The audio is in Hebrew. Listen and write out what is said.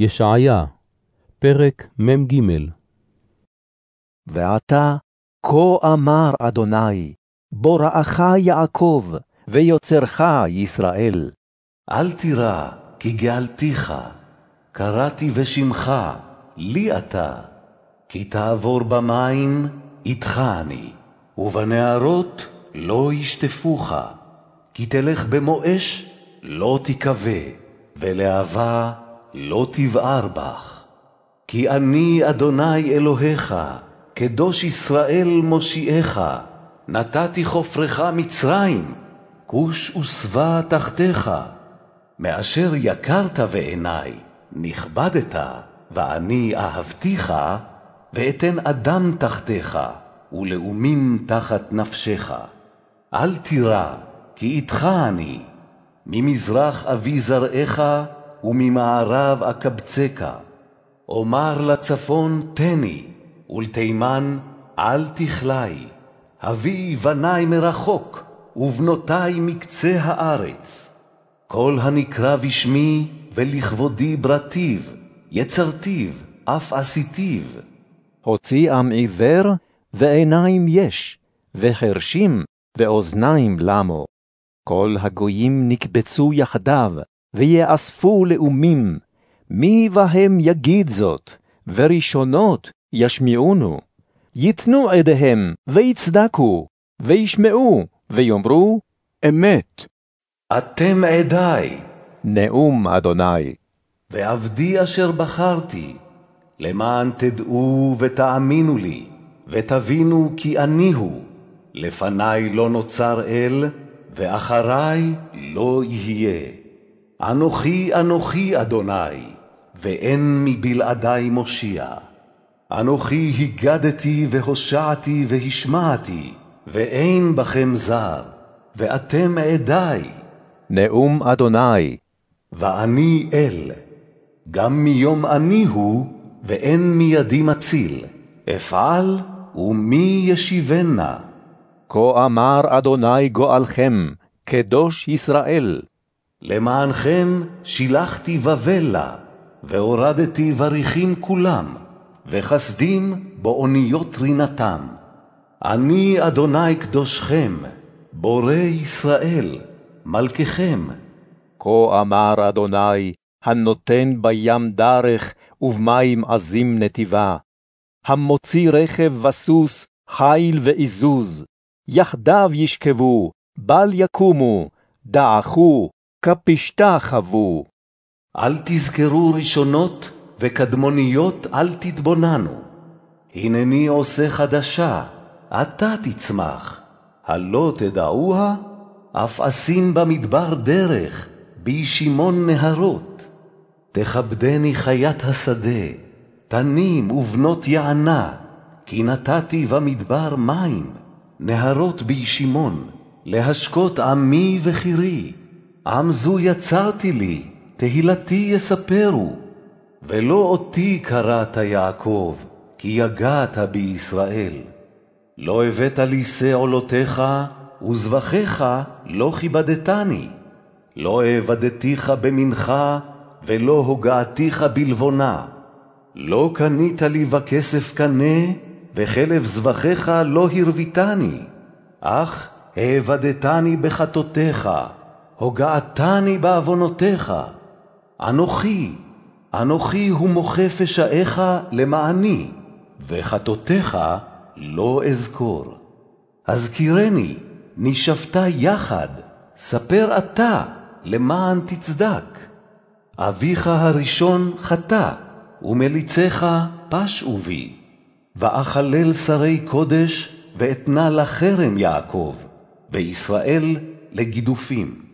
ישעיה, פרק מ"ג ועתה, כה אמר אדוני, בוראך יעקב, ויוצרך ישראל. אל תירא, כי גאלתיך, קראתי בשמך, לי אתה. כי תעבור במים, איתך אני, ובנהרות לא ישטפוך. כי תלך במו אש, לא תכבה, ולהבה לא תבער בך. כי אני אדוני אלוהיך, קדוש ישראל מושיעך, נתתי חופרך מצרים, כוש ושבע תחתיך. מאשר יקרת בעיני, נכבדת, ואני אהבתיך, ואתן אדם תחתיך, ולאומים תחת נפשך. אל תירא, כי איתך אני, ממזרח אביא זרעך, וממערב אקבצך. אומר לצפון תני, ולתימן אל תכלי. הביא בני מרחוק, ובנותי מקצה הארץ. כל הנקרא בשמי, ולכבודי ברטיב, יצרתיו, אף עשיתיו. הוציא עם עיוור, ועיניים יש, וחרשים, ואוזניים למו. כל הגויים נקבצו יחדיו, ויאספו לאומים, מי בהם יגיד זאת, וראשונות ישמיעונו. ייתנו עדיהם, ויצדקו, וישמעו, ויאמרו, אמת. אתם עדי, נאום אדוני. ועבדי אשר בחרתי, למען תדעו ותאמינו לי, ותבינו כי אני הוא. לפני לא נוצר אל, ואחרי לא יהיה. אנוכי אנוכי אדוני, ואין מבלעדי מושיע. אנוכי הגדתי והושעתי והשמעתי, ואין בכם זר, ואתם עדי. נאום אדוני. ואני אל, גם מיום אני הוא, ואין מידי מציל. אפעל, ומי ישיבנה? כה אמר אדוני גואלכם, קדוש ישראל. למענכם שילחתי בבלה, והורדתי בריחים כולם, וחסדים באוניות רינתם. אני אדוני קדושכם, בורא ישראל, מלככם. כה אמר אדוני, הנותן בים דרך, ובמים עזים נתיבה. המוציא רכב וסוס, חיל ועזוז. יחדיו ישכבו, בל יקומו, דעכו, כפשתה חוו. אל תזכרו ראשונות, וקדמוניות אל תתבוננו. הנני עושה חדשה, עתה תצמח. הלא תדעוה? אף אשים במדבר דרך, בישימון נהרות. תכבדני חיית השדה, תנים ובנות יענה, כי נתתי במדבר מים, נהרות בישימון, להשקות עמי וחירי. עם זו יצרתי לי, תהילתי יספרו. ולא אותי קראת יעקב, כי יגעת בישראל. לא הבאת לי שא עולותיך, וזבחיך לא כיבדתני. לא אעבדתיך במנחה, ולא הוגעתיך בלבונה. לא קנית לי בכסף קנה, וחלב זבחיך לא הרביתני. אך העבדתני בחטאותיך, הוגעתני בעוונותיך. אנוכי, אנוכי הוא מוחה פשעיך למעני, וחטאותיך לא אזכור. הזכירני, נשבתה יחד, ספר אתה, למען תצדק. אביך הראשון חטא, ומליציך פשעו בי. ואחלל שרי קודש, ואתנה לחרם יעקב, וישראל לגידופים.